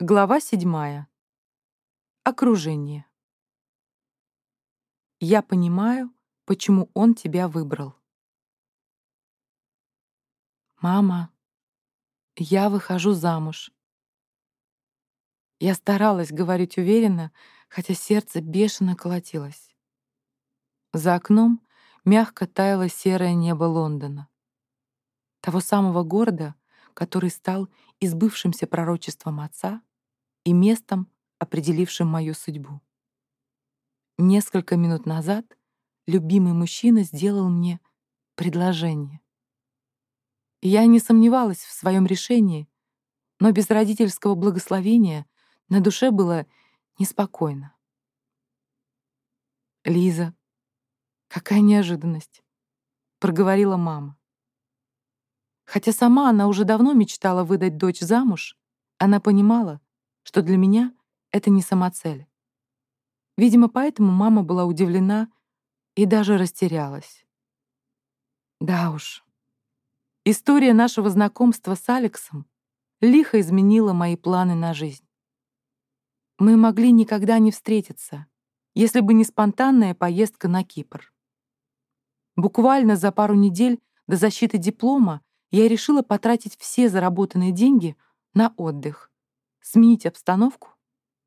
Глава седьмая. Окружение. Я понимаю, почему он тебя выбрал. Мама, я выхожу замуж. Я старалась говорить уверенно, хотя сердце бешено колотилось. За окном мягко таяло серое небо Лондона. Того самого города, который стал избывшимся пророчеством отца и местом, определившим мою судьбу. Несколько минут назад любимый мужчина сделал мне предложение. Я не сомневалась в своем решении, но без родительского благословения на душе было неспокойно. «Лиза, какая неожиданность!» — проговорила мама. Хотя сама она уже давно мечтала выдать дочь замуж, она понимала, что для меня это не самоцель. Видимо, поэтому мама была удивлена и даже растерялась. Да уж, история нашего знакомства с Алексом лихо изменила мои планы на жизнь. Мы могли никогда не встретиться, если бы не спонтанная поездка на Кипр. Буквально за пару недель до защиты диплома я решила потратить все заработанные деньги на отдых, сменить обстановку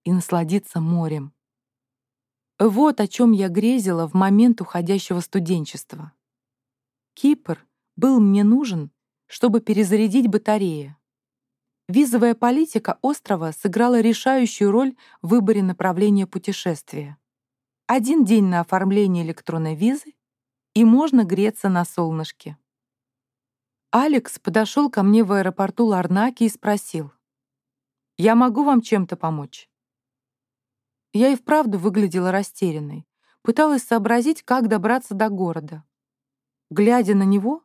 и насладиться морем. Вот о чем я грезила в момент уходящего студенчества. Кипр был мне нужен, чтобы перезарядить батареи. Визовая политика острова сыграла решающую роль в выборе направления путешествия. Один день на оформление электронной визы, и можно греться на солнышке. Алекс подошел ко мне в аэропорту Ларнаки и спросил. «Я могу вам чем-то помочь?» Я и вправду выглядела растерянной, пыталась сообразить, как добраться до города. Глядя на него,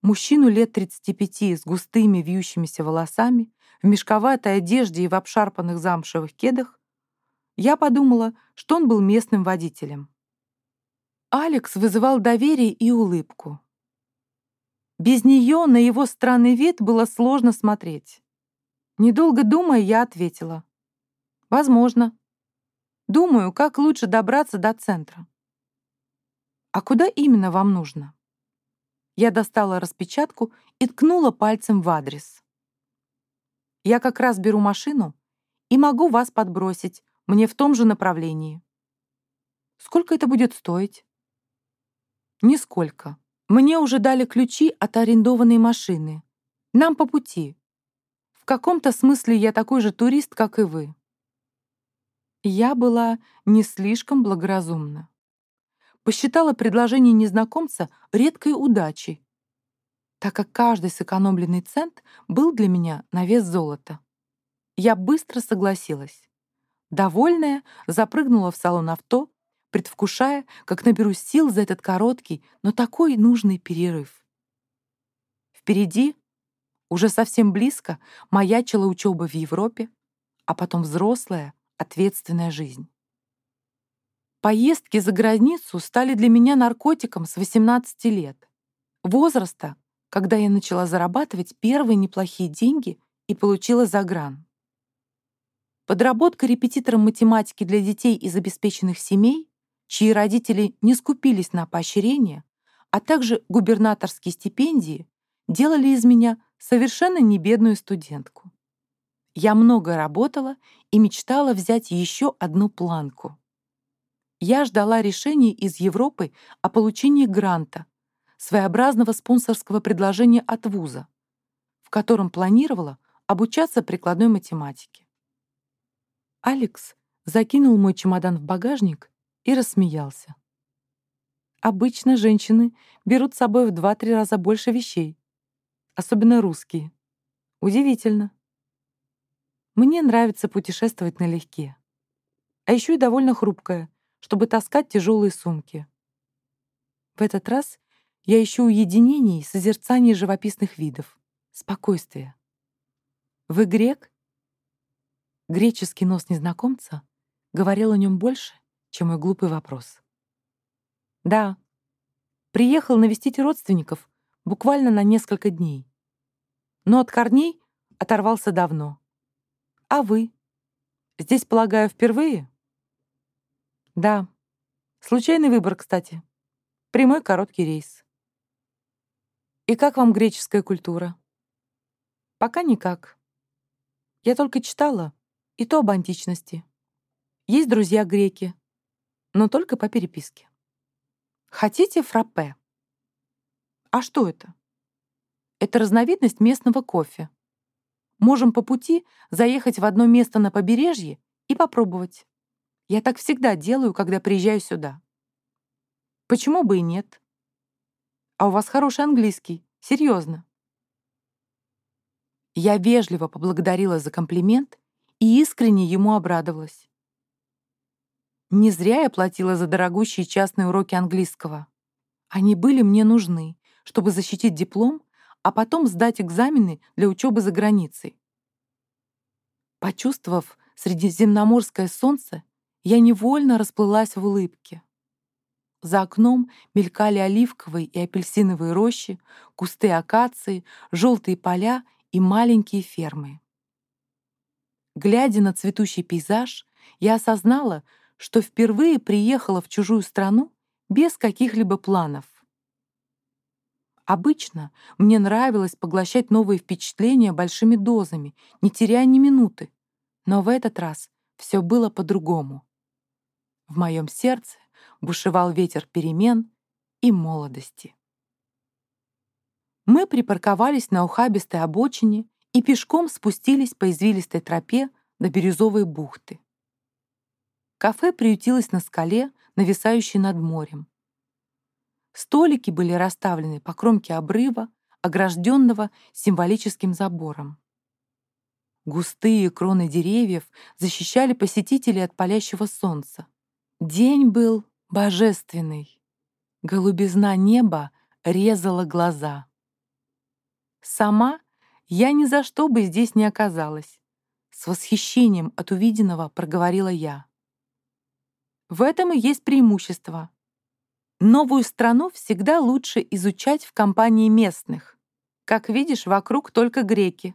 мужчину лет 35 с густыми вьющимися волосами, в мешковатой одежде и в обшарпанных замшевых кедах, я подумала, что он был местным водителем. Алекс вызывал доверие и улыбку. Без нее на его странный вид было сложно смотреть. Недолго думая, я ответила. «Возможно. Думаю, как лучше добраться до центра». «А куда именно вам нужно?» Я достала распечатку и ткнула пальцем в адрес. «Я как раз беру машину и могу вас подбросить, мне в том же направлении». «Сколько это будет стоить?» «Нисколько. Мне уже дали ключи от арендованной машины. Нам по пути. В каком-то смысле я такой же турист, как и вы. Я была не слишком благоразумна. Посчитала предложение незнакомца редкой удачей, так как каждый сэкономленный цент был для меня на вес золота. Я быстро согласилась. Довольная, запрыгнула в салон авто предвкушая, как наберу сил за этот короткий, но такой нужный перерыв. Впереди, уже совсем близко, маячила учеба в Европе, а потом взрослая, ответственная жизнь. Поездки за границу стали для меня наркотиком с 18 лет. Возраста, когда я начала зарабатывать первые неплохие деньги и получила загран. Подработка репетитором математики для детей из обеспеченных семей чьи родители не скупились на поощрение, а также губернаторские стипендии, делали из меня совершенно не бедную студентку. Я много работала и мечтала взять еще одну планку. Я ждала решения из Европы о получении гранта, своеобразного спонсорского предложения от вуза, в котором планировала обучаться прикладной математике. Алекс закинул мой чемодан в багажник и рассмеялся. Обычно женщины берут с собой в два-три раза больше вещей, особенно русские. Удивительно. Мне нравится путешествовать налегке. А еще и довольно хрупкая, чтобы таскать тяжелые сумки. В этот раз я ищу уединений и созерцание живописных видов, спокойствия. Вы грек? Греческий нос незнакомца говорил о нем больше, чем мой глупый вопрос. Да, приехал навестить родственников буквально на несколько дней. Но от корней оторвался давно. А вы? Здесь, полагаю, впервые? Да. Случайный выбор, кстати. Прямой короткий рейс. И как вам греческая культура? Пока никак. Я только читала, и то об античности. Есть друзья-греки, но только по переписке. Хотите фраппе? А что это? Это разновидность местного кофе. Можем по пути заехать в одно место на побережье и попробовать. Я так всегда делаю, когда приезжаю сюда. Почему бы и нет? А у вас хороший английский. Серьезно. Я вежливо поблагодарила за комплимент и искренне ему обрадовалась. Не зря я платила за дорогущие частные уроки английского. Они были мне нужны, чтобы защитить диплом а потом сдать экзамены для учебы за границей. Почувствовав средиземноморское солнце, я невольно расплылась в улыбке. За окном мелькали оливковые и апельсиновые рощи, кусты акации, желтые поля и маленькие фермы. Глядя на цветущий пейзаж, я осознала, что впервые приехала в чужую страну без каких-либо планов. Обычно мне нравилось поглощать новые впечатления большими дозами, не теряя ни минуты. Но в этот раз все было по-другому. В моем сердце бушевал ветер перемен и молодости. Мы припарковались на ухабистой обочине и пешком спустились по извилистой тропе до Бирюзовой бухты. Кафе приютилось на скале, нависающей над морем. Столики были расставлены по кромке обрыва, огражденного символическим забором. Густые кроны деревьев защищали посетителей от палящего солнца. День был божественный. Голубизна неба резала глаза. Сама я ни за что бы здесь не оказалась. С восхищением от увиденного проговорила я. В этом и есть преимущество. Новую страну всегда лучше изучать в компании местных. Как видишь, вокруг только греки.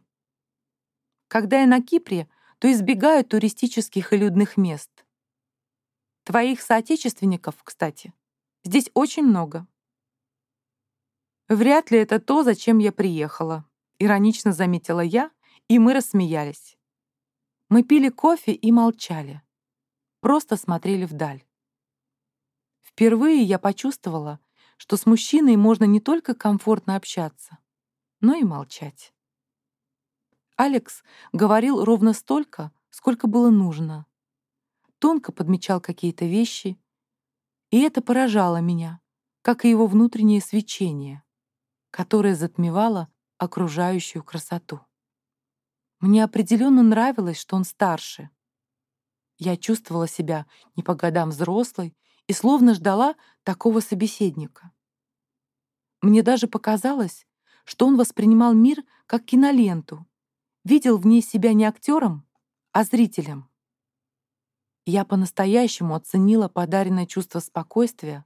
Когда я на Кипре, то избегаю туристических и людных мест. Твоих соотечественников, кстати, здесь очень много. Вряд ли это то, зачем я приехала, иронично заметила я, и мы рассмеялись. Мы пили кофе и молчали. Просто смотрели вдаль. Впервые я почувствовала, что с мужчиной можно не только комфортно общаться, но и молчать. Алекс говорил ровно столько, сколько было нужно. Тонко подмечал какие-то вещи, и это поражало меня, как и его внутреннее свечение, которое затмевало окружающую красоту. Мне определенно нравилось, что он старше. Я чувствовала себя не по годам взрослой и словно ждала такого собеседника. Мне даже показалось, что он воспринимал мир как киноленту, видел в ней себя не актером, а зрителем. Я по-настоящему оценила подаренное чувство спокойствия,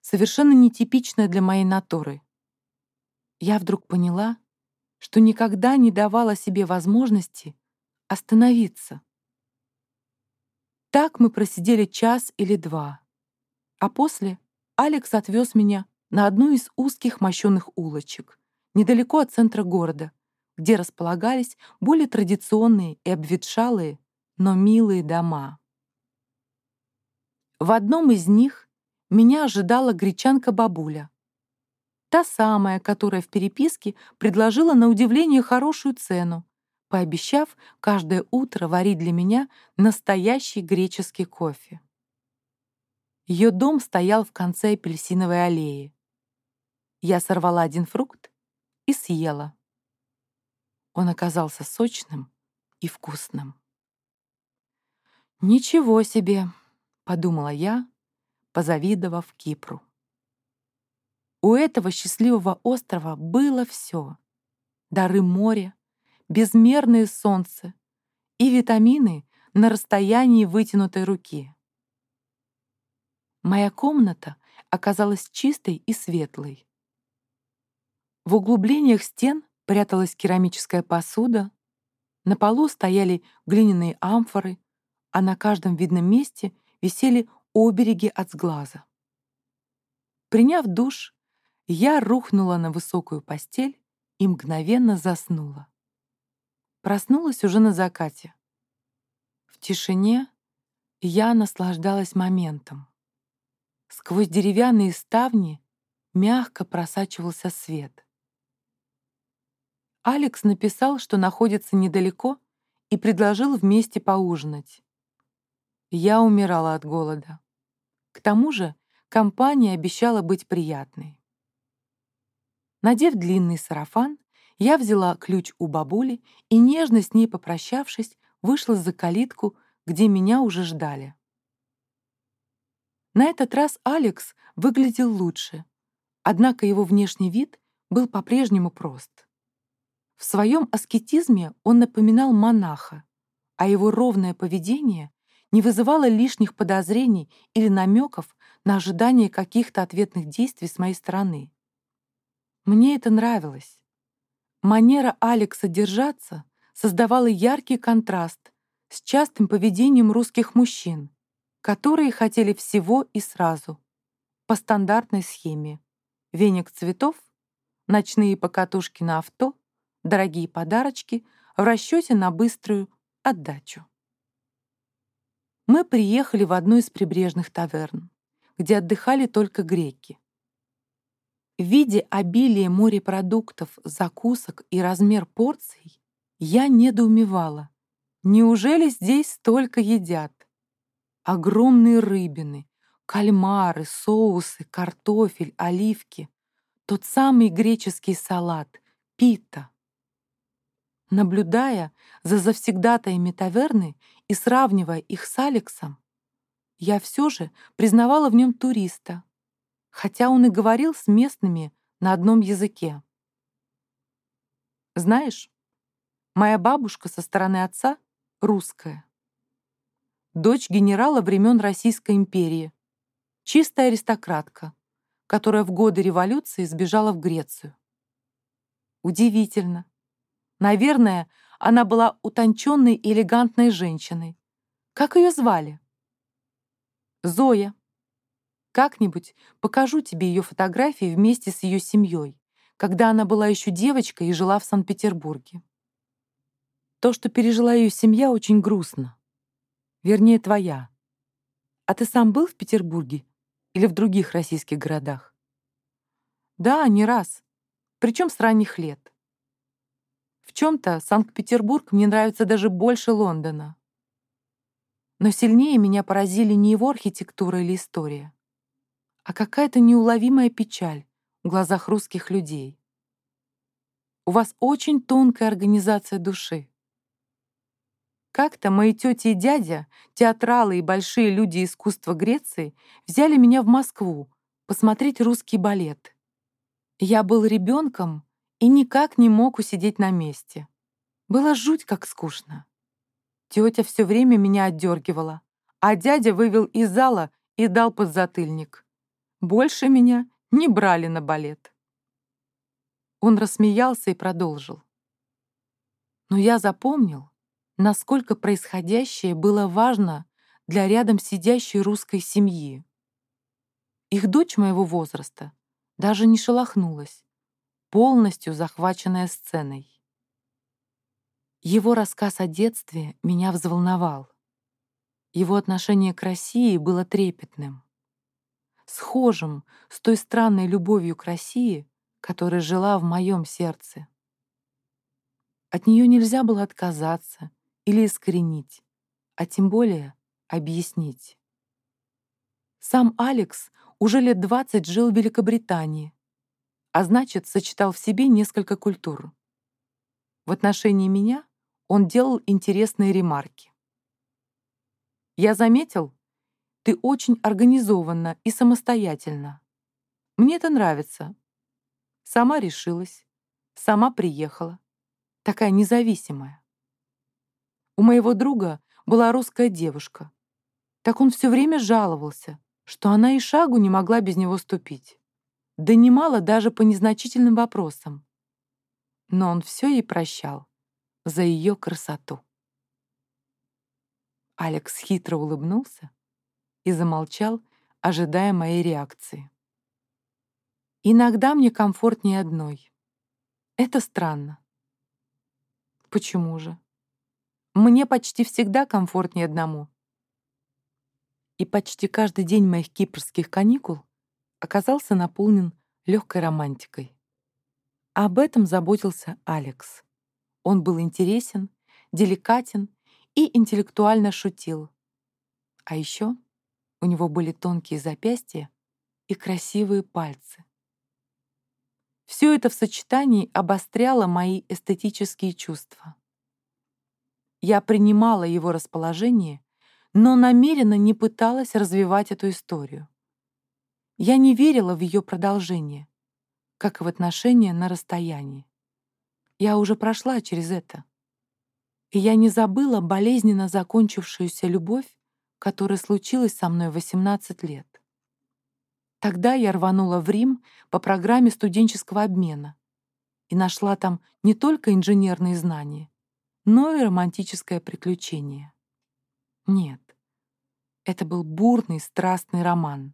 совершенно нетипичное для моей натуры. Я вдруг поняла, что никогда не давала себе возможности остановиться. Так мы просидели час или два. А после Алекс отвез меня на одну из узких мощенных улочек, недалеко от центра города, где располагались более традиционные и обветшалые, но милые дома. В одном из них меня ожидала гречанка-бабуля. Та самая, которая в переписке предложила на удивление хорошую цену, пообещав каждое утро варить для меня настоящий греческий кофе. Ее дом стоял в конце апельсиновой аллеи. Я сорвала один фрукт и съела. Он оказался сочным и вкусным. «Ничего себе!» — подумала я, позавидовав Кипру. У этого счастливого острова было все: Дары моря, безмерное солнце и витамины на расстоянии вытянутой руки. Моя комната оказалась чистой и светлой. В углублениях стен пряталась керамическая посуда, на полу стояли глиняные амфоры, а на каждом видном месте висели обереги от сглаза. Приняв душ, я рухнула на высокую постель и мгновенно заснула. Проснулась уже на закате. В тишине я наслаждалась моментом. Сквозь деревянные ставни мягко просачивался свет. Алекс написал, что находится недалеко, и предложил вместе поужинать. Я умирала от голода. К тому же компания обещала быть приятной. Надев длинный сарафан, я взяла ключ у бабули и, нежно с ней попрощавшись, вышла за калитку, где меня уже ждали. На этот раз Алекс выглядел лучше, однако его внешний вид был по-прежнему прост. В своем аскетизме он напоминал монаха, а его ровное поведение не вызывало лишних подозрений или намеков на ожидание каких-то ответных действий с моей стороны. Мне это нравилось. Манера Алекса держаться создавала яркий контраст с частым поведением русских мужчин, которые хотели всего и сразу, по стандартной схеме. Веник цветов, ночные покатушки на авто, дорогие подарочки в расчете на быструю отдачу. Мы приехали в одну из прибрежных таверн, где отдыхали только греки. В виде обилия морепродуктов, закусок и размер порций я недоумевала. Неужели здесь столько едят? огромные рыбины, кальмары, соусы, картофель, оливки, тот самый греческий салат, пита. Наблюдая за завсегдатаями таверны и сравнивая их с Алексом, я все же признавала в нем туриста, хотя он и говорил с местными на одном языке. Знаешь, моя бабушка со стороны отца русская дочь генерала времен Российской империи, чистая аристократка, которая в годы революции сбежала в Грецию. Удивительно. Наверное, она была утонченной и элегантной женщиной. Как ее звали? Зоя. Как-нибудь покажу тебе ее фотографии вместе с ее семьей, когда она была еще девочкой и жила в Санкт-Петербурге. То, что пережила ее семья, очень грустно. Вернее, твоя. А ты сам был в Петербурге или в других российских городах? Да, не раз. Причем с ранних лет. В чем-то Санкт-Петербург мне нравится даже больше Лондона. Но сильнее меня поразили не его архитектура или история, а какая-то неуловимая печаль в глазах русских людей. У вас очень тонкая организация души. Как-то мои тети и дядя, театралы и большие люди искусства Греции, взяли меня в Москву посмотреть русский балет. Я был ребенком и никак не мог усидеть на месте. Было жуть как скучно. Тетя все время меня отдергивала, а дядя вывел из зала и дал подзатыльник. Больше меня не брали на балет. Он рассмеялся и продолжил. Но я запомнил, насколько происходящее было важно для рядом сидящей русской семьи. Их дочь моего возраста даже не шелохнулась, полностью захваченная сценой. Его рассказ о детстве меня взволновал. Его отношение к России было трепетным, схожим с той странной любовью к России, которая жила в моем сердце. От нее нельзя было отказаться или искоренить, а тем более объяснить. Сам Алекс уже лет 20 жил в Великобритании, а значит, сочетал в себе несколько культур. В отношении меня он делал интересные ремарки. «Я заметил, ты очень организованна и самостоятельна. Мне это нравится. Сама решилась, сама приехала. Такая независимая. У моего друга была русская девушка. Так он все время жаловался, что она и шагу не могла без него ступить. Да немало даже по незначительным вопросам. Но он все ей прощал за ее красоту. Алекс хитро улыбнулся и замолчал, ожидая моей реакции. Иногда мне комфортнее одной. Это странно. Почему же? Мне почти всегда комфортнее одному. И почти каждый день моих кипрских каникул оказался наполнен легкой романтикой. Об этом заботился Алекс. Он был интересен, деликатен и интеллектуально шутил. А еще у него были тонкие запястья и красивые пальцы. Все это в сочетании обостряло мои эстетические чувства. Я принимала его расположение, но намеренно не пыталась развивать эту историю. Я не верила в ее продолжение, как и в отношения на расстоянии. Я уже прошла через это. И я не забыла болезненно закончившуюся любовь, которая случилась со мной в 18 лет. Тогда я рванула в Рим по программе студенческого обмена и нашла там не только инженерные знания, но и романтическое приключение. Нет, это был бурный, страстный роман.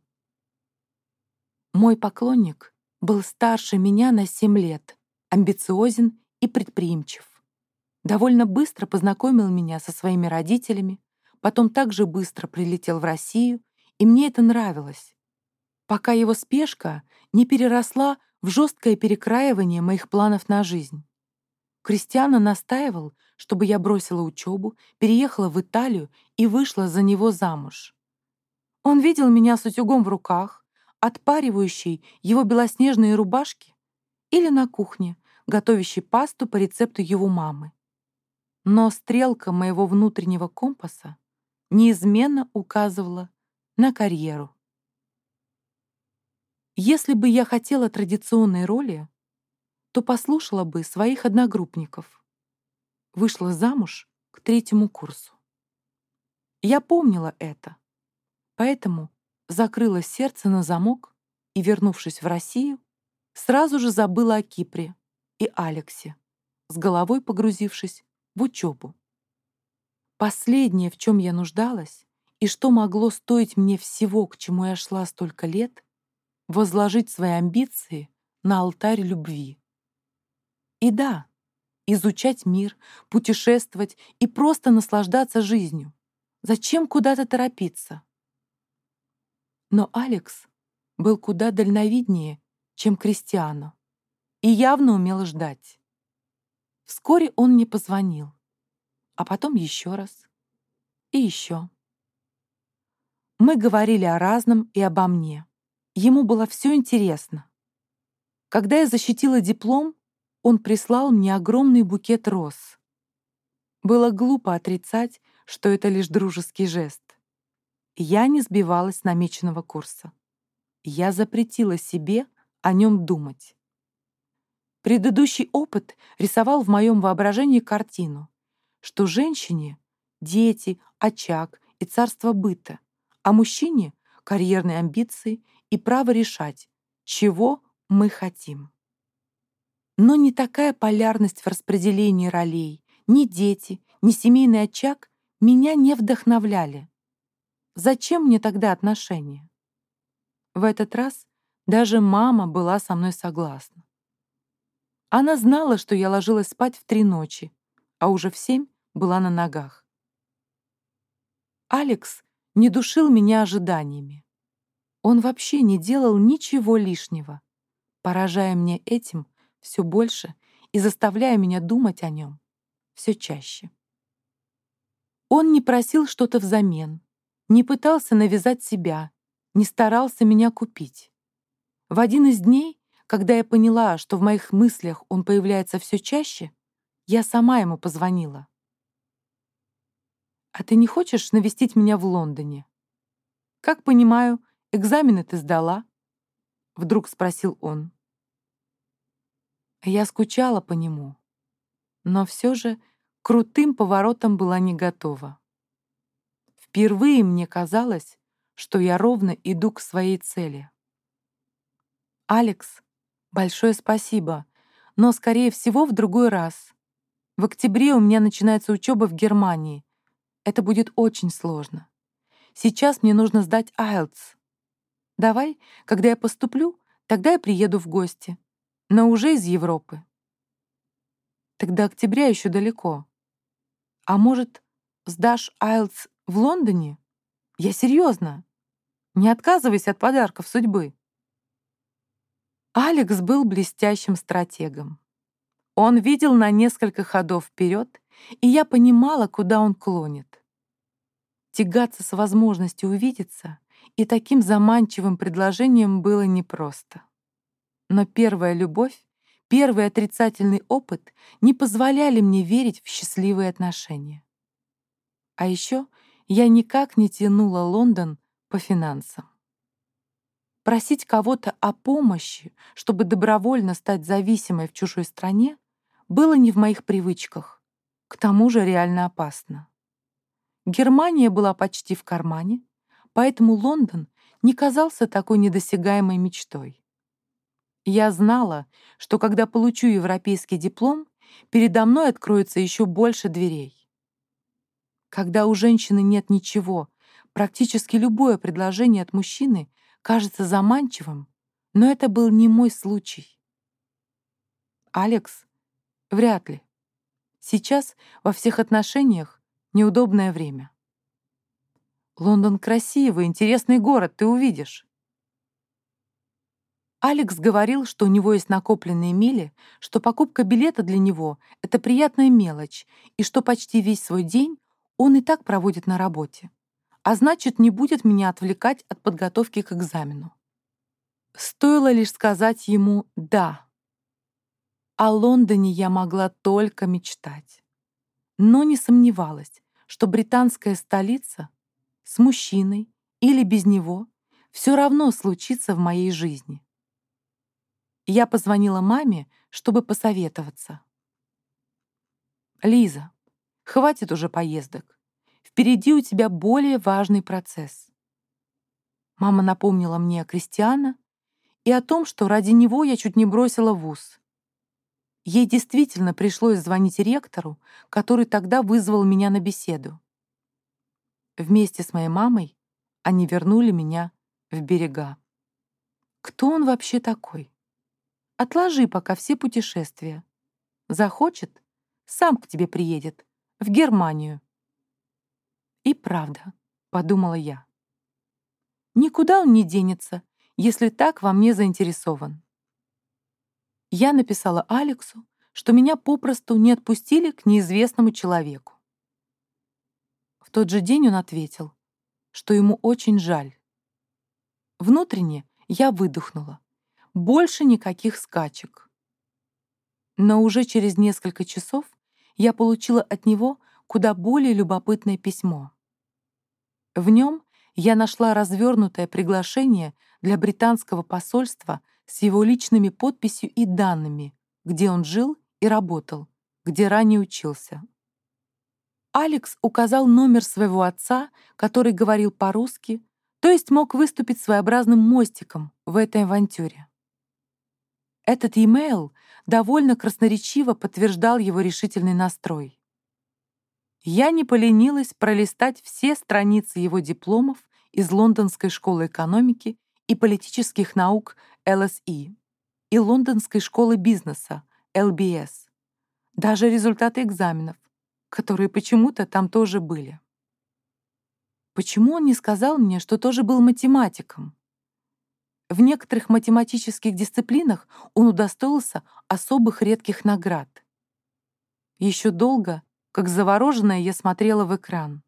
Мой поклонник был старше меня на семь лет, амбициозен и предприимчив. Довольно быстро познакомил меня со своими родителями, потом также быстро прилетел в Россию, и мне это нравилось, пока его спешка не переросла в жесткое перекраивание моих планов на жизнь. Кристиана настаивал, чтобы я бросила учебу, переехала в Италию и вышла за него замуж. Он видел меня с утюгом в руках, отпаривающей его белоснежные рубашки, или на кухне, готовящей пасту по рецепту его мамы. Но стрелка моего внутреннего компаса неизменно указывала на карьеру. Если бы я хотела традиционной роли, то послушала бы своих одногруппников вышла замуж к третьему курсу. Я помнила это, поэтому закрыла сердце на замок и, вернувшись в Россию, сразу же забыла о Кипре и Алексе, с головой погрузившись в учебу. Последнее, в чем я нуждалась, и что могло стоить мне всего, к чему я шла столько лет, возложить свои амбиции на алтарь любви. И да, изучать мир, путешествовать и просто наслаждаться жизнью. Зачем куда-то торопиться? Но Алекс был куда дальновиднее, чем Кристиано, и явно умел ждать. Вскоре он мне позвонил, а потом еще раз и еще. Мы говорили о разном и обо мне. Ему было все интересно. Когда я защитила диплом, он прислал мне огромный букет роз. Было глупо отрицать, что это лишь дружеский жест. Я не сбивалась с намеченного курса. Я запретила себе о нем думать. Предыдущий опыт рисовал в моем воображении картину, что женщине — дети, очаг и царство быта, а мужчине — карьерные амбиции и право решать, чего мы хотим. Но не такая полярность в распределении ролей, ни дети, ни семейный очаг меня не вдохновляли. Зачем мне тогда отношения? В этот раз даже мама была со мной согласна. Она знала, что я ложилась спать в три ночи, а уже в семь была на ногах. Алекс не душил меня ожиданиями. Он вообще не делал ничего лишнего, поражая мне этим все больше и заставляя меня думать о нем все чаще. Он не просил что-то взамен, не пытался навязать себя, не старался меня купить. В один из дней, когда я поняла, что в моих мыслях он появляется все чаще, я сама ему позвонила. «А ты не хочешь навестить меня в Лондоне?» «Как понимаю, экзамены ты сдала?» Вдруг спросил он. Я скучала по нему, но все же крутым поворотом была не готова. Впервые мне казалось, что я ровно иду к своей цели. «Алекс, большое спасибо, но, скорее всего, в другой раз. В октябре у меня начинается учеба в Германии. Это будет очень сложно. Сейчас мне нужно сдать IELTS. Давай, когда я поступлю, тогда я приеду в гости. Но уже из Европы. Тогда октября еще далеко. А может, сдашь IELTS в Лондоне? Я серьезно. Не отказывайся от подарков судьбы. Алекс был блестящим стратегом. Он видел на несколько ходов вперед, и я понимала, куда он клонит. Тягаться с возможностью увидеться и таким заманчивым предложением было непросто. Но первая любовь, первый отрицательный опыт не позволяли мне верить в счастливые отношения. А еще я никак не тянула Лондон по финансам. Просить кого-то о помощи, чтобы добровольно стать зависимой в чужой стране, было не в моих привычках. К тому же реально опасно. Германия была почти в кармане, поэтому Лондон не казался такой недосягаемой мечтой. Я знала, что когда получу европейский диплом, передо мной откроется еще больше дверей. Когда у женщины нет ничего, практически любое предложение от мужчины кажется заманчивым, но это был не мой случай. Алекс? Вряд ли. Сейчас во всех отношениях неудобное время. Лондон красивый, интересный город, ты увидишь. Алекс говорил, что у него есть накопленные мили, что покупка билета для него — это приятная мелочь, и что почти весь свой день он и так проводит на работе а значит, не будет меня отвлекать от подготовки к экзамену. Стоило лишь сказать ему «да». О Лондоне я могла только мечтать. Но не сомневалась, что британская столица с мужчиной или без него все равно случится в моей жизни. Я позвонила маме, чтобы посоветоваться. «Лиза, хватит уже поездок. Впереди у тебя более важный процесс. Мама напомнила мне о Кристиана и о том, что ради него я чуть не бросила вуз. Ей действительно пришлось звонить ректору, который тогда вызвал меня на беседу. Вместе с моей мамой они вернули меня в берега. Кто он вообще такой? Отложи пока все путешествия. Захочет, сам к тебе приедет, в Германию. И правда, подумала я. Никуда он не денется, если так во мне заинтересован. Я написала Алексу, что меня попросту не отпустили к неизвестному человеку. В тот же день он ответил, что ему очень жаль. Внутренне я выдохнула. Больше никаких скачек. Но уже через несколько часов я получила от него куда более любопытное письмо. В нем я нашла развернутое приглашение для британского посольства с его личными подписью и данными, где он жил и работал, где ранее учился. Алекс указал номер своего отца, который говорил по-русски, то есть мог выступить своеобразным мостиком в этой авантюре. Этот e-mail довольно красноречиво подтверждал его решительный настрой я не поленилась пролистать все страницы его дипломов из Лондонской школы экономики и политических наук LSE и Лондонской школы бизнеса LBS, даже результаты экзаменов, которые почему-то там тоже были. Почему он не сказал мне, что тоже был математиком? В некоторых математических дисциплинах он удостоился особых редких наград. Еще долго как завороженная я смотрела в экран.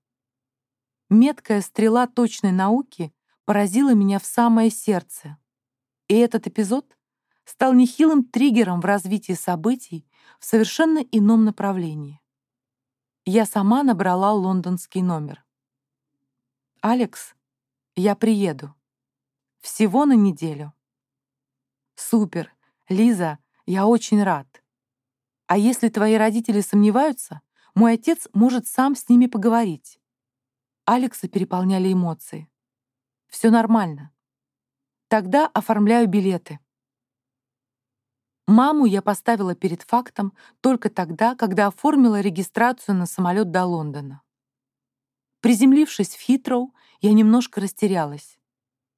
Меткая стрела точной науки поразила меня в самое сердце. И этот эпизод стал нехилым триггером в развитии событий в совершенно ином направлении. Я сама набрала лондонский номер. «Алекс, я приеду. Всего на неделю». «Супер! Лиза, я очень рад. А если твои родители сомневаются, мой отец может сам с ними поговорить. Алекса переполняли эмоции. Все нормально. Тогда оформляю билеты. Маму я поставила перед фактом только тогда, когда оформила регистрацию на самолет до Лондона. Приземлившись в Хитроу, я немножко растерялась.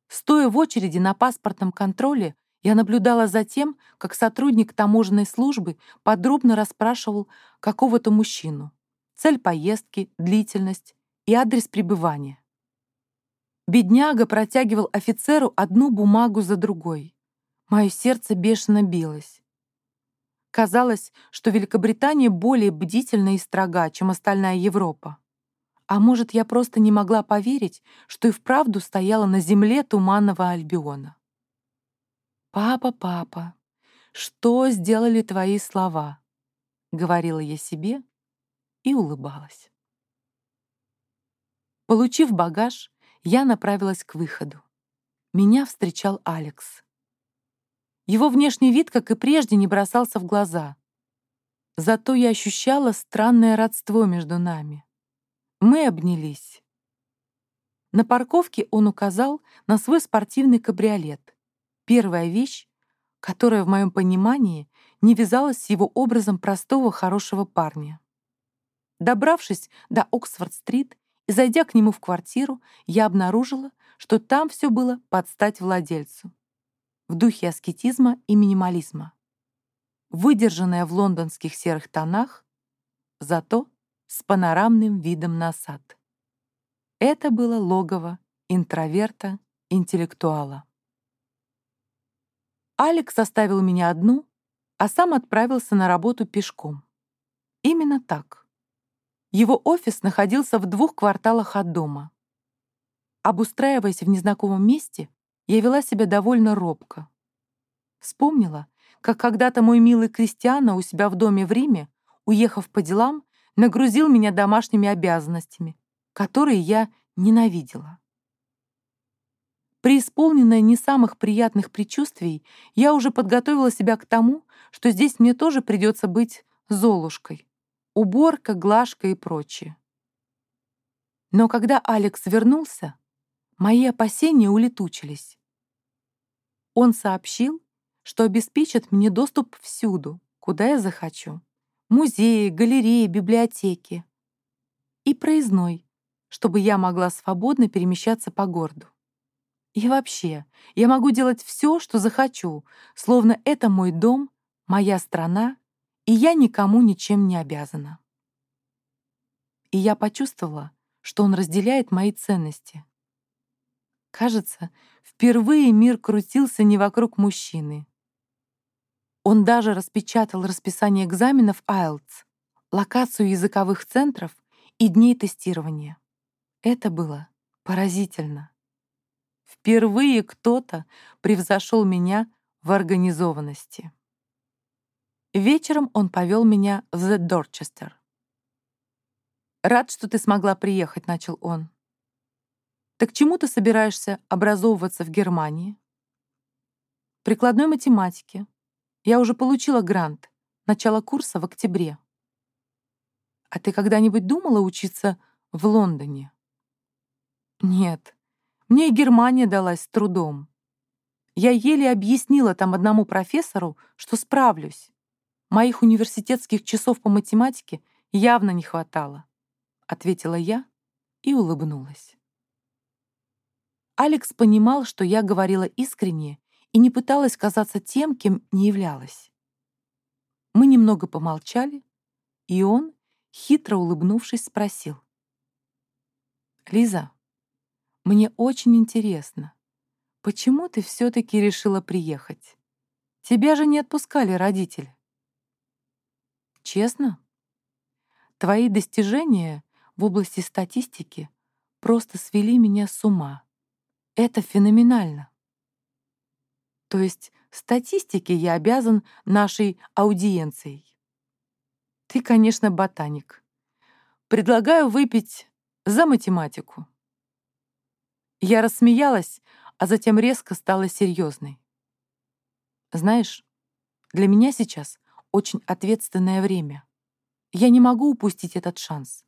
Стоя в очереди на паспортном контроле, я наблюдала за тем, как сотрудник таможенной службы подробно расспрашивал какого-то мужчину. Цель поездки, длительность и адрес пребывания. Бедняга протягивал офицеру одну бумагу за другой. Мое сердце бешено билось. Казалось, что Великобритания более бдительна и строга, чем остальная Европа. А может, я просто не могла поверить, что и вправду стояла на земле Туманного Альбиона. «Папа, папа, что сделали твои слова?» — говорила я себе и улыбалась. Получив багаж, я направилась к выходу. Меня встречал Алекс. Его внешний вид, как и прежде, не бросался в глаза. Зато я ощущала странное родство между нами. Мы обнялись. На парковке он указал на свой спортивный кабриолет. Первая вещь, которая в моем понимании не вязалась с его образом простого хорошего парня. Добравшись до Оксфорд-стрит зайдя к нему в квартиру, я обнаружила, что там все было под стать владельцу в духе аскетизма и минимализма. Выдержанная в лондонских серых тонах, зато с панорамным видом на сад. Это было логово интроверта, интеллектуала. Алекс оставил меня одну, а сам отправился на работу пешком. Именно так. Его офис находился в двух кварталах от дома. Обустраиваясь в незнакомом месте, я вела себя довольно робко. Вспомнила, как когда-то мой милый Кристиана у себя в доме в Риме, уехав по делам, нагрузил меня домашними обязанностями, которые я ненавидела. Преисполненная не самых приятных предчувствий, я уже подготовила себя к тому, что здесь мне тоже придется быть Золушкой. Уборка, глажка и прочее. Но когда Алекс вернулся, Мои опасения улетучились. Он сообщил, что обеспечит мне доступ всюду, куда я захочу. Музеи, галереи, библиотеки. И проездной, чтобы я могла свободно перемещаться по городу. И вообще, я могу делать все, что захочу, словно это мой дом, моя страна, и я никому ничем не обязана. И я почувствовала, что он разделяет мои ценности. Кажется, впервые мир крутился не вокруг мужчины. Он даже распечатал расписание экзаменов IELTS, локацию языковых центров и дней тестирования. Это было поразительно. Впервые кто-то превзошел меня в организованности. Вечером он повел меня в The Dorchester. «Рад, что ты смогла приехать», — начал он. Так чему ты собираешься образовываться в Германии? Прикладной математике. Я уже получила грант. Начало курса в октябре. А ты когда-нибудь думала учиться в Лондоне? Нет. Мне и Германия далась с трудом. Я еле объяснила там одному профессору, что справлюсь. Моих университетских часов по математике явно не хватало, ответила я и улыбнулась. Алекс понимал, что я говорила искренне и не пыталась казаться тем, кем не являлась. Мы немного помолчали, и он, хитро улыбнувшись, спросил. «Лиза, мне очень интересно, почему ты все-таки решила приехать? Тебя же не отпускали родители». «Честно? Твои достижения в области статистики просто свели меня с ума», это феноменально. То есть статистике я обязан нашей аудиенцией. Ты, конечно, ботаник. Предлагаю выпить за математику. Я рассмеялась, а затем резко стала серьезной. Знаешь, для меня сейчас очень ответственное время. Я не могу упустить этот шанс.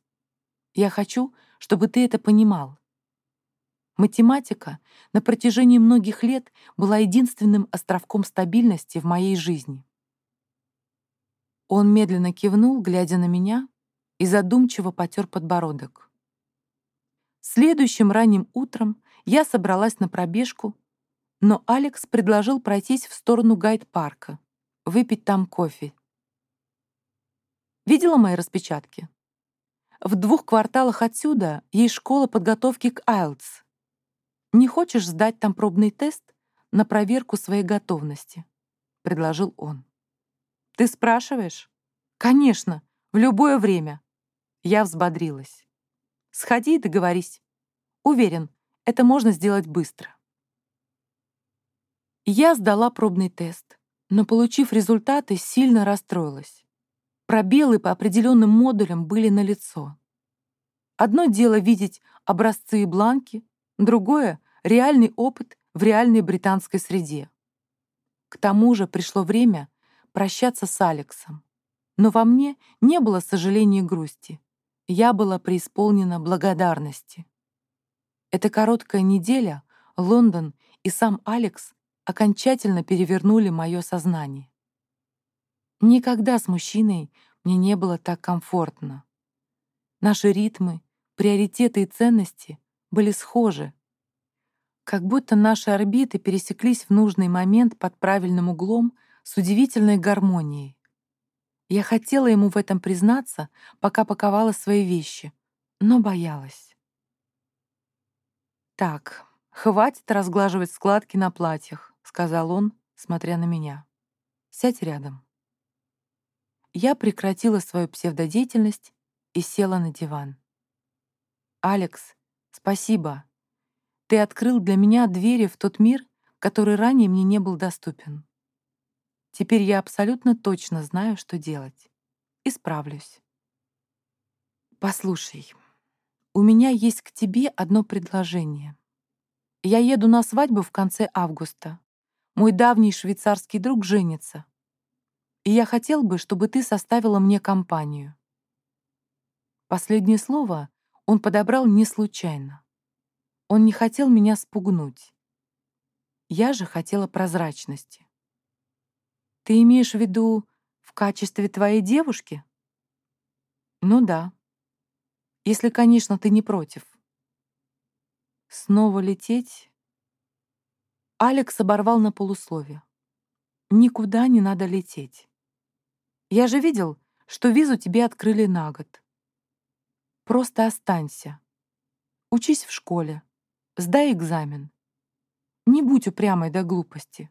Я хочу, чтобы ты это понимал. Математика на протяжении многих лет была единственным островком стабильности в моей жизни. Он медленно кивнул, глядя на меня, и задумчиво потер подбородок. Следующим ранним утром я собралась на пробежку, но Алекс предложил пройтись в сторону гайд-парка, выпить там кофе. Видела мои распечатки? В двух кварталах отсюда есть школа подготовки к IELTS. Не хочешь сдать там пробный тест на проверку своей готовности?» — предложил он. «Ты спрашиваешь?» «Конечно, в любое время». Я взбодрилась. «Сходи и договорись. Уверен, это можно сделать быстро». Я сдала пробный тест, но, получив результаты, сильно расстроилась. Пробелы по определенным модулям были налицо. Одно дело видеть образцы и бланки, другое — реальный опыт в реальной британской среде. К тому же пришло время прощаться с Алексом. Но во мне не было сожаления и грусти. Я была преисполнена благодарности. Эта короткая неделя, Лондон и сам Алекс окончательно перевернули мое сознание. Никогда с мужчиной мне не было так комфортно. Наши ритмы, приоритеты и ценности были схожи. Как будто наши орбиты пересеклись в нужный момент под правильным углом с удивительной гармонией. Я хотела ему в этом признаться, пока паковала свои вещи, но боялась. «Так, хватит разглаживать складки на платьях», — сказал он, смотря на меня. «Сядь рядом» я прекратила свою псевдодеятельность и села на диван. «Алекс, спасибо. Ты открыл для меня двери в тот мир, который ранее мне не был доступен. Теперь я абсолютно точно знаю, что делать. И справлюсь. Послушай, у меня есть к тебе одно предложение. Я еду на свадьбу в конце августа. Мой давний швейцарский друг женится и я хотел бы, чтобы ты составила мне компанию». Последнее слово он подобрал не случайно. Он не хотел меня спугнуть. Я же хотела прозрачности. «Ты имеешь в виду в качестве твоей девушки?» «Ну да. Если, конечно, ты не против». «Снова лететь?» Алекс оборвал на полусловие. «Никуда не надо лететь. Я же видел, что визу тебе открыли на год. Просто останься. Учись в школе. Сдай экзамен. Не будь упрямой до глупости.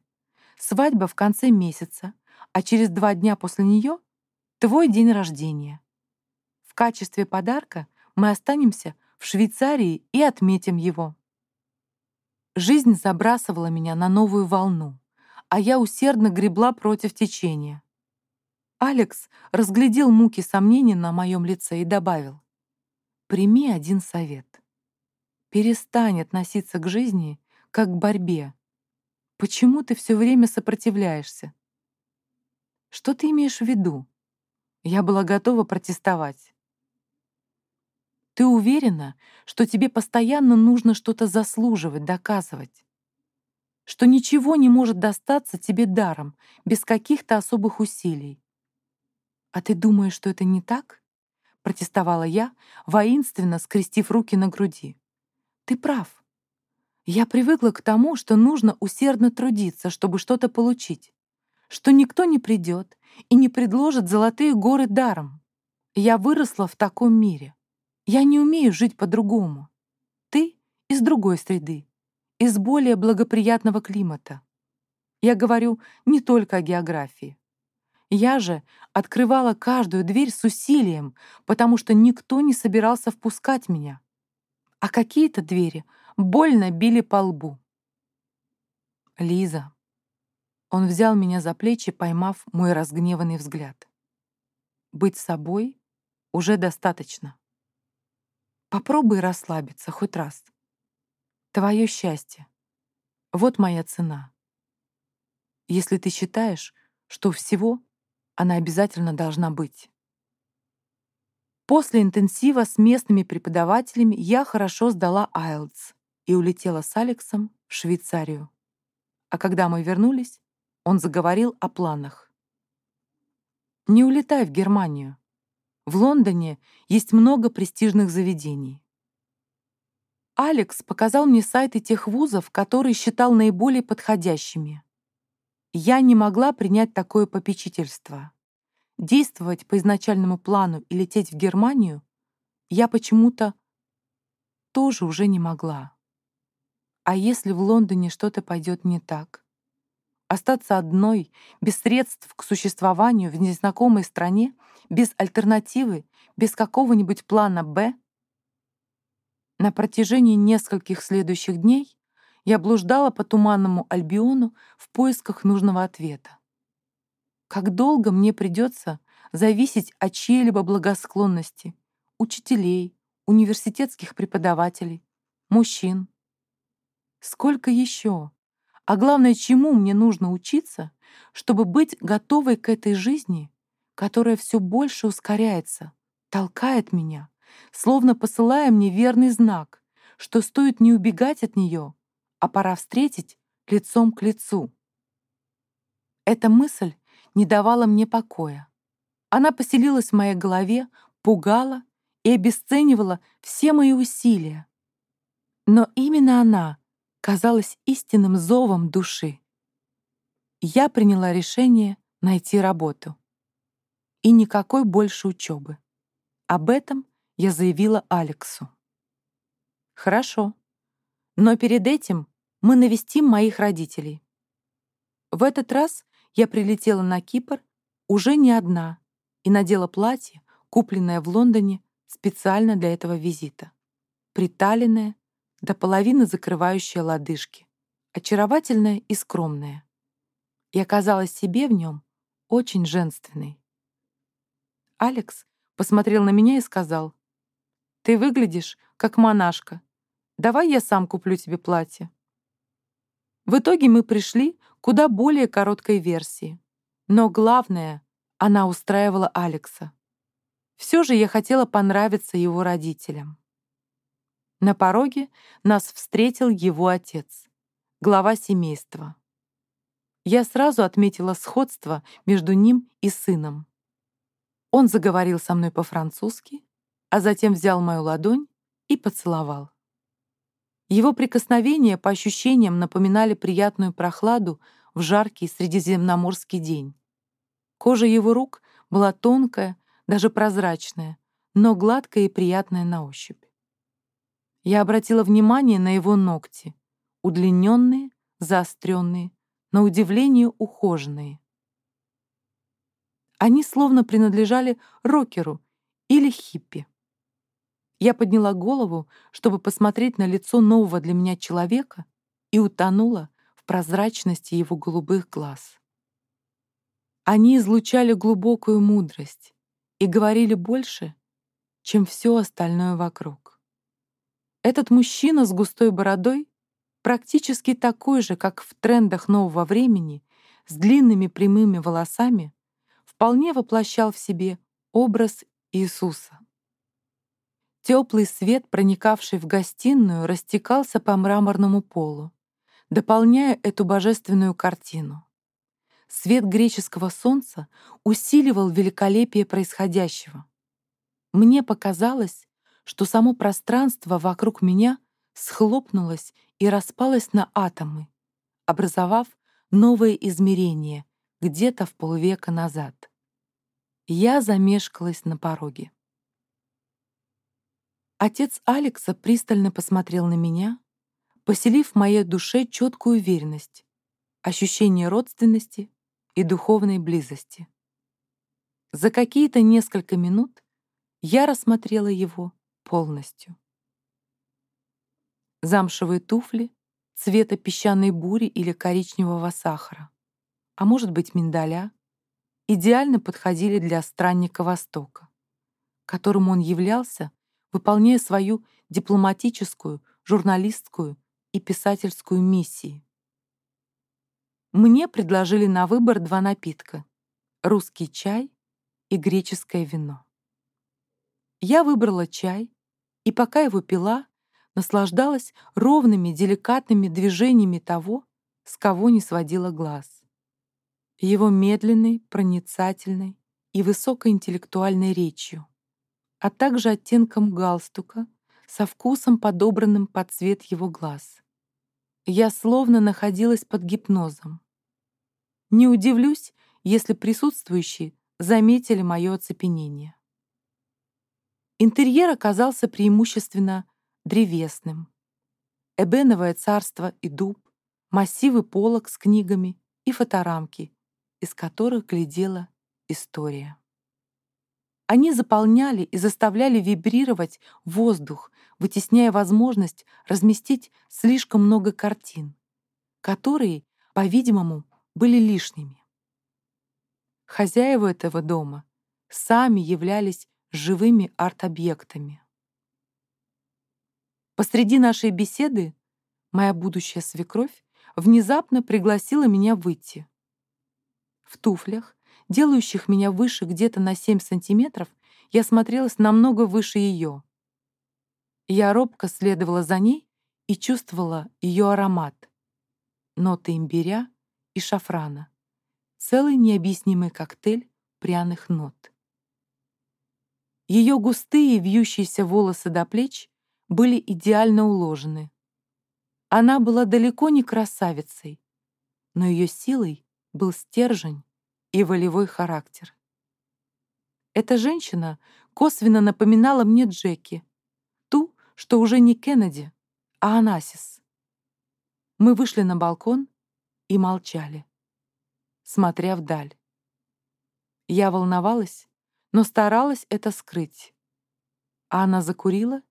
Свадьба в конце месяца, а через два дня после нее — твой день рождения. В качестве подарка мы останемся в Швейцарии и отметим его. Жизнь забрасывала меня на новую волну, а я усердно гребла против течения. Алекс разглядел муки сомнений на моем лице и добавил. «Прими один совет. Перестань относиться к жизни как к борьбе. Почему ты все время сопротивляешься? Что ты имеешь в виду? Я была готова протестовать. Ты уверена, что тебе постоянно нужно что-то заслуживать, доказывать? Что ничего не может достаться тебе даром, без каких-то особых усилий? «А ты думаешь, что это не так?» — протестовала я, воинственно скрестив руки на груди. «Ты прав. Я привыкла к тому, что нужно усердно трудиться, чтобы что-то получить, что никто не придет и не предложит золотые горы даром. Я выросла в таком мире. Я не умею жить по-другому. Ты из другой среды, из более благоприятного климата. Я говорю не только о географии. Я же открывала каждую дверь с усилием, потому что никто не собирался впускать меня. А какие-то двери больно били по лбу. «Лиза». Он взял меня за плечи, поймав мой разгневанный взгляд. «Быть собой уже достаточно. Попробуй расслабиться хоть раз. Твое счастье. Вот моя цена. Если ты считаешь, что всего она обязательно должна быть. После интенсива с местными преподавателями я хорошо сдала IELTS и улетела с Алексом в Швейцарию. А когда мы вернулись, он заговорил о планах. «Не улетай в Германию. В Лондоне есть много престижных заведений. Алекс показал мне сайты тех вузов, которые считал наиболее подходящими. Я не могла принять такое попечительство. Действовать по изначальному плану и лететь в Германию я почему-то тоже уже не могла. А если в Лондоне что-то пойдет не так? Остаться одной, без средств к существованию в незнакомой стране, без альтернативы, без какого-нибудь плана «Б»? На протяжении нескольких следующих дней я блуждала по туманному Альбиону в поисках нужного ответа. Как долго мне придется зависеть от чьей-либо благосклонности, учителей, университетских преподавателей, мужчин. Сколько еще? А главное, чему мне нужно учиться, чтобы быть готовой к этой жизни, которая все больше ускоряется, толкает меня, словно посылая мне верный знак, что стоит не убегать от нее, а пора встретить лицом к лицу. Эта мысль не давала мне покоя. Она поселилась в моей голове, пугала и обесценивала все мои усилия. Но именно она казалась истинным зовом души. Я приняла решение найти работу. И никакой больше учебы. Об этом я заявила Алексу. «Хорошо. Но перед этим мы навестим моих родителей». В этот раз я прилетела на Кипр уже не одна и надела платье, купленное в Лондоне специально для этого визита. Приталенное, до половины закрывающее лодыжки, очаровательное и скромное. И оказалась себе в нем очень женственной. Алекс посмотрел на меня и сказал, «Ты выглядишь, как монашка. Давай я сам куплю тебе платье». В итоге мы пришли куда более короткой версии. Но главное, она устраивала Алекса. Все же я хотела понравиться его родителям. На пороге нас встретил его отец, глава семейства. Я сразу отметила сходство между ним и сыном. Он заговорил со мной по-французски, а затем взял мою ладонь и поцеловал. Его прикосновения по ощущениям напоминали приятную прохладу в жаркий средиземноморский день. Кожа его рук была тонкая, даже прозрачная, но гладкая и приятная на ощупь. Я обратила внимание на его ногти, удлиненные, заостренные, на удивление ухоженные. Они словно принадлежали рокеру или хиппи. Я подняла голову, чтобы посмотреть на лицо нового для меня человека и утонула в прозрачности его голубых глаз. Они излучали глубокую мудрость, и говорили больше, чем все остальное вокруг. Этот мужчина с густой бородой, практически такой же, как в трендах нового времени, с длинными прямыми волосами, вполне воплощал в себе образ Иисуса. Теплый свет, проникавший в гостиную, растекался по мраморному полу, дополняя эту божественную картину. Свет греческого солнца усиливал великолепие происходящего. Мне показалось, что само пространство вокруг меня схлопнулось и распалось на атомы, образовав новое измерение где-то в полвека назад. Я замешкалась на пороге. Отец Алекса пристально посмотрел на меня, поселив в моей душе четкую уверенность, ощущение родственности и духовной близости. За какие-то несколько минут я рассмотрела его полностью. Замшевые туфли цвета песчаной бури или коричневого сахара, а может быть миндаля, идеально подходили для странника Востока, которым он являлся, выполняя свою дипломатическую, журналистскую и писательскую миссии. Мне предложили на выбор два напитка — русский чай и греческое вино. Я выбрала чай, и пока его пила, наслаждалась ровными, деликатными движениями того, с кого не сводила глаз. Его медленной, проницательной и высокоинтеллектуальной речью, а также оттенком галстука, со вкусом, подобранным под цвет его глаз. Я словно находилась под гипнозом. Не удивлюсь, если присутствующие заметили мое оцепенение. Интерьер оказался преимущественно древесным. Эбеновое царство и дуб, массивы полок с книгами и фоторамки, из которых глядела история. Они заполняли и заставляли вибрировать воздух, вытесняя возможность разместить слишком много картин, которые, по-видимому, были лишними. Хозяева этого дома сами являлись живыми арт-объектами. Посреди нашей беседы моя будущая свекровь внезапно пригласила меня выйти. В туфлях, делающих меня выше где-то на 7 сантиметров, я смотрелась намного выше ее. Я робко следовала за ней и чувствовала ее аромат. Ноты имбиря и шафрана. Целый необъяснимый коктейль пряных нот. Ее густые вьющиеся волосы до плеч были идеально уложены. Она была далеко не красавицей, но ее силой был стержень и волевой характер. Эта женщина косвенно напоминала мне Джеки, ту, что уже не Кеннеди, а Анасис. Мы вышли на балкон и молчали, смотря вдаль. Я волновалась, но старалась это скрыть. А она закурила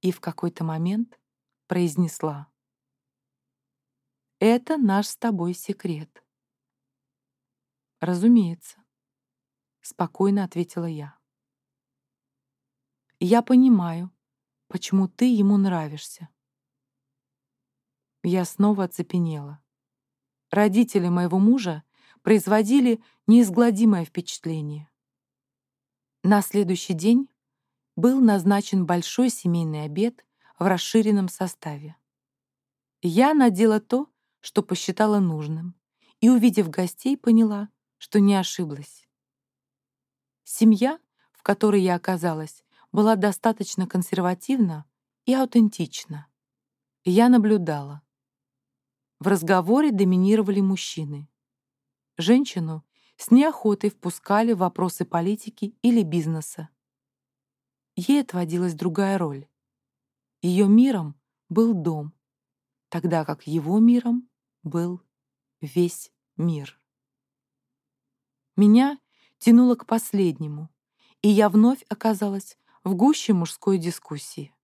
и в какой-то момент произнесла. «Это наш с тобой секрет». «Разумеется», — спокойно ответила я. «Я понимаю, почему ты ему нравишься». Я снова оцепенела. Родители моего мужа производили неизгладимое впечатление. На следующий день был назначен большой семейный обед в расширенном составе. Я надела то, что посчитала нужным, и, увидев гостей, поняла, что не ошиблась. Семья, в которой я оказалась, была достаточно консервативна и аутентична. Я наблюдала. В разговоре доминировали мужчины. Женщину с неохотой впускали в вопросы политики или бизнеса. Ей отводилась другая роль. Ее миром был дом, тогда как его миром был весь мир. Меня тянуло к последнему, и я вновь оказалась в гуще мужской дискуссии.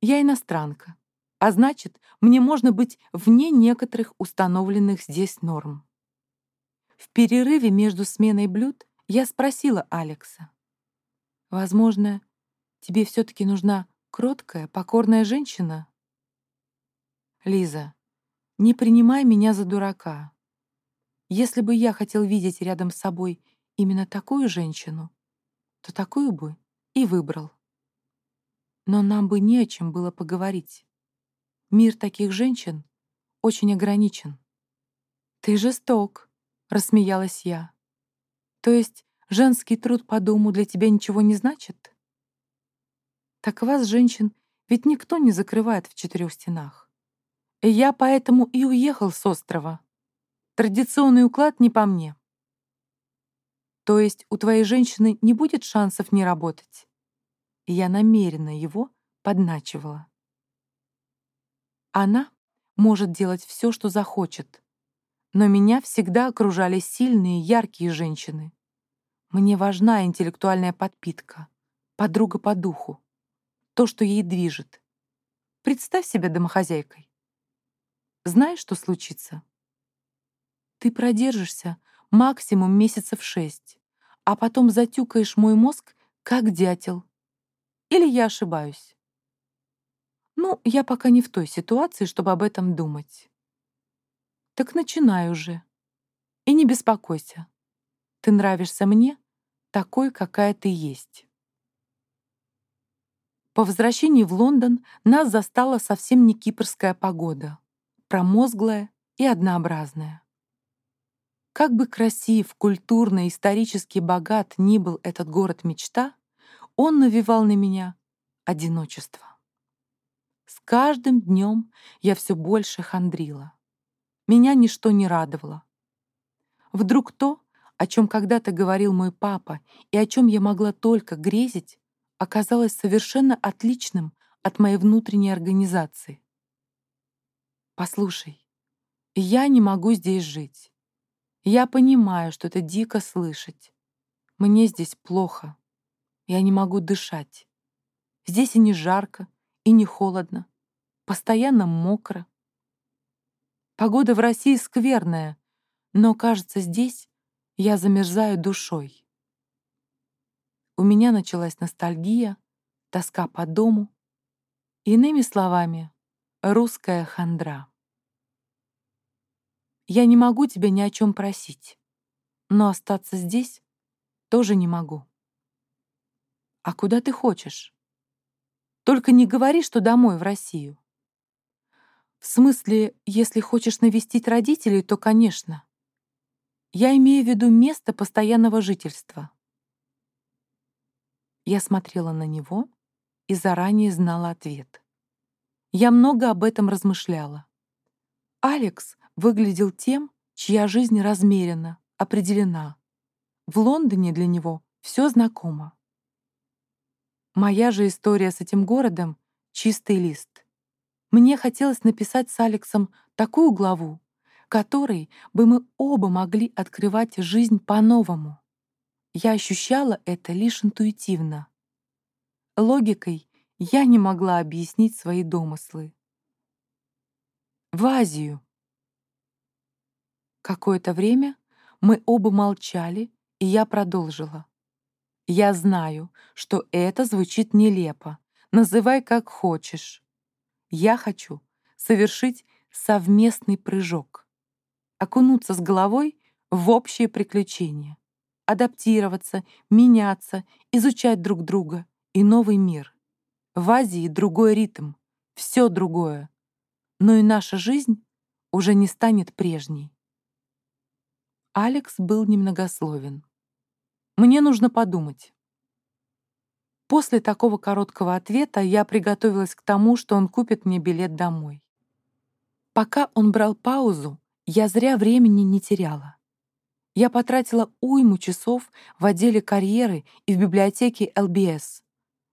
Я иностранка, а значит, мне можно быть вне некоторых установленных здесь норм. В перерыве между сменой блюд я спросила Алекса. «Возможно, тебе все таки нужна кроткая, покорная женщина?» «Лиза, не принимай меня за дурака. Если бы я хотел видеть рядом с собой именно такую женщину, то такую бы и выбрал. Но нам бы не о чем было поговорить. Мир таких женщин очень ограничен. Ты жесток, Рассмеялась я. То есть женский труд по дому для тебя ничего не значит? Так вас, женщин, ведь никто не закрывает в четырех стенах. И я поэтому и уехал с острова. Традиционный уклад не по мне. То есть у твоей женщины не будет шансов не работать? И я намеренно его подначивала. Она может делать все, что захочет, но меня всегда окружали сильные, яркие женщины. Мне важна интеллектуальная подпитка, подруга по духу, то, что ей движет. Представь себя домохозяйкой. Знаешь, что случится? Ты продержишься максимум месяцев шесть, а потом затюкаешь мой мозг, как дятел. Или я ошибаюсь? Ну, я пока не в той ситуации, чтобы об этом думать. Так начинай уже. И не беспокойся. Ты нравишься мне такой, какая ты есть. По возвращении в Лондон нас застала совсем не кипрская погода, промозглая и однообразная. Как бы красив, культурно, исторически богат ни был этот город-мечта, он навевал на меня одиночество. С каждым днем я все больше хандрила. Меня ничто не радовало. Вдруг то, о чем когда-то говорил мой папа и о чем я могла только грезить, оказалось совершенно отличным от моей внутренней организации. Послушай, я не могу здесь жить. Я понимаю, что это дико слышать. Мне здесь плохо. Я не могу дышать. Здесь и не жарко, и не холодно. Постоянно мокро. Погода в России скверная, но, кажется, здесь я замерзаю душой. У меня началась ностальгия, тоска по дому. Иными словами, русская хандра. Я не могу тебя ни о чем просить, но остаться здесь тоже не могу. А куда ты хочешь? Только не говори, что домой, в Россию. В смысле, если хочешь навестить родителей, то, конечно. Я имею в виду место постоянного жительства. Я смотрела на него и заранее знала ответ. Я много об этом размышляла. Алекс выглядел тем, чья жизнь размерена, определена. В Лондоне для него все знакомо. Моя же история с этим городом — чистый лист. Мне хотелось написать с Алексом такую главу, которой бы мы оба могли открывать жизнь по-новому. Я ощущала это лишь интуитивно. Логикой я не могла объяснить свои домыслы. В Азию. Какое-то время мы оба молчали, и я продолжила. Я знаю, что это звучит нелепо. Называй как хочешь. Я хочу совершить совместный прыжок, окунуться с головой в общее приключение, адаптироваться, меняться, изучать друг друга и новый мир. В Азии другой ритм, все другое. Но и наша жизнь уже не станет прежней. Алекс был немногословен. Мне нужно подумать. После такого короткого ответа я приготовилась к тому, что он купит мне билет домой. Пока он брал паузу, я зря времени не теряла. Я потратила уйму часов в отделе карьеры и в библиотеке LBS,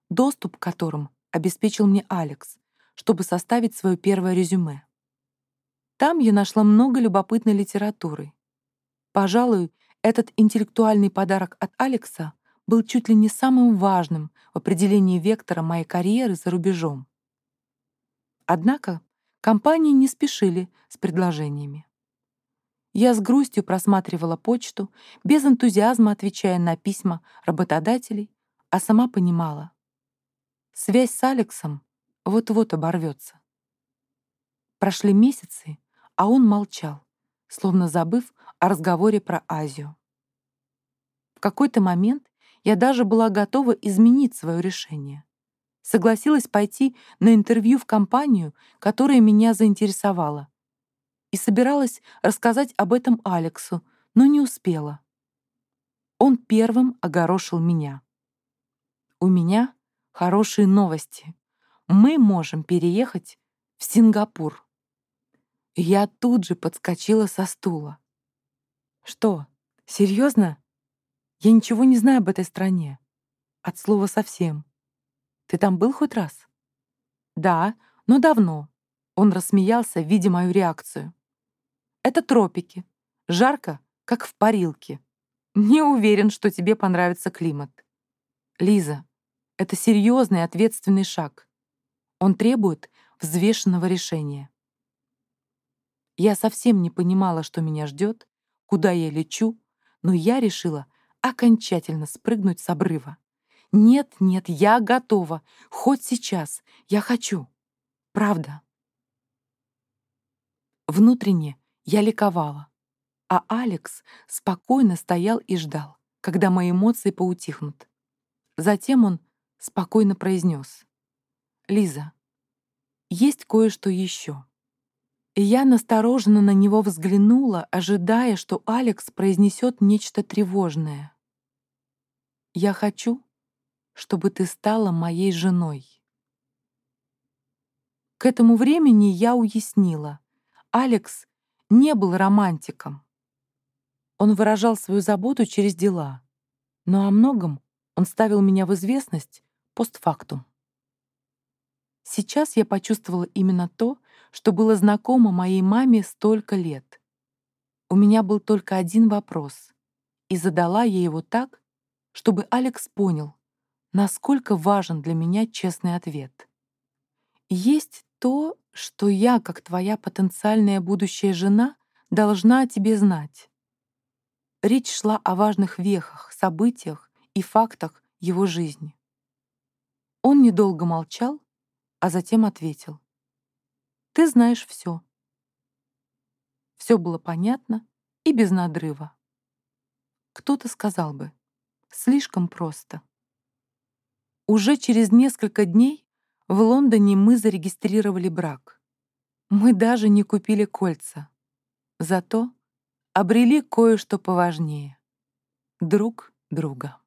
доступ к которым обеспечил мне Алекс, чтобы составить свое первое резюме. Там я нашла много любопытной литературы. Пожалуй, этот интеллектуальный подарок от Алекса был чуть ли не самым важным в определении вектора моей карьеры за рубежом. Однако компании не спешили с предложениями. Я с грустью просматривала почту, без энтузиазма отвечая на письма работодателей, а сама понимала. Связь с Алексом вот-вот оборвется. Прошли месяцы, а он молчал, словно забыв о разговоре про Азию. В какой-то момент я даже была готова изменить свое решение. Согласилась пойти на интервью в компанию, которая меня заинтересовала. И собиралась рассказать об этом Алексу, но не успела. Он первым огорошил меня. У меня хорошие новости. Мы можем переехать в Сингапур. Я тут же подскочила со стула. Что, серьезно? Я ничего не знаю об этой стране. От слова совсем. Ты там был хоть раз? Да, но давно. Он рассмеялся, видя мою реакцию. Это тропики. Жарко, как в парилке. Не уверен, что тебе понравится климат. Лиза, это серьезный ответственный шаг. Он требует взвешенного решения. Я совсем не понимала, что меня ждет, куда я лечу, но я решила окончательно спрыгнуть с обрыва. Нет, нет, я готова. Хоть сейчас. Я хочу. Правда. Внутренне я ликовала, а Алекс спокойно стоял и ждал, когда мои эмоции поутихнут. Затем он спокойно произнес. «Лиза, есть кое-что еще». И я настороженно на него взглянула, ожидая, что Алекс произнесет нечто тревожное. «Я хочу, чтобы ты стала моей женой». К этому времени я уяснила. Алекс не был романтиком. Он выражал свою заботу через дела, но о многом он ставил меня в известность постфактум. Сейчас я почувствовала именно то, что было знакомо моей маме столько лет. У меня был только один вопрос, и задала я его так, чтобы Алекс понял, насколько важен для меня честный ответ. Есть то, что я, как твоя потенциальная будущая жена, должна о тебе знать. Речь шла о важных вехах, событиях и фактах его жизни. Он недолго молчал, а затем ответил. «Ты знаешь все. Все было понятно и без надрыва. Кто-то сказал бы, слишком просто. Уже через несколько дней в Лондоне мы зарегистрировали брак. Мы даже не купили кольца. Зато обрели кое-что поважнее — друг друга.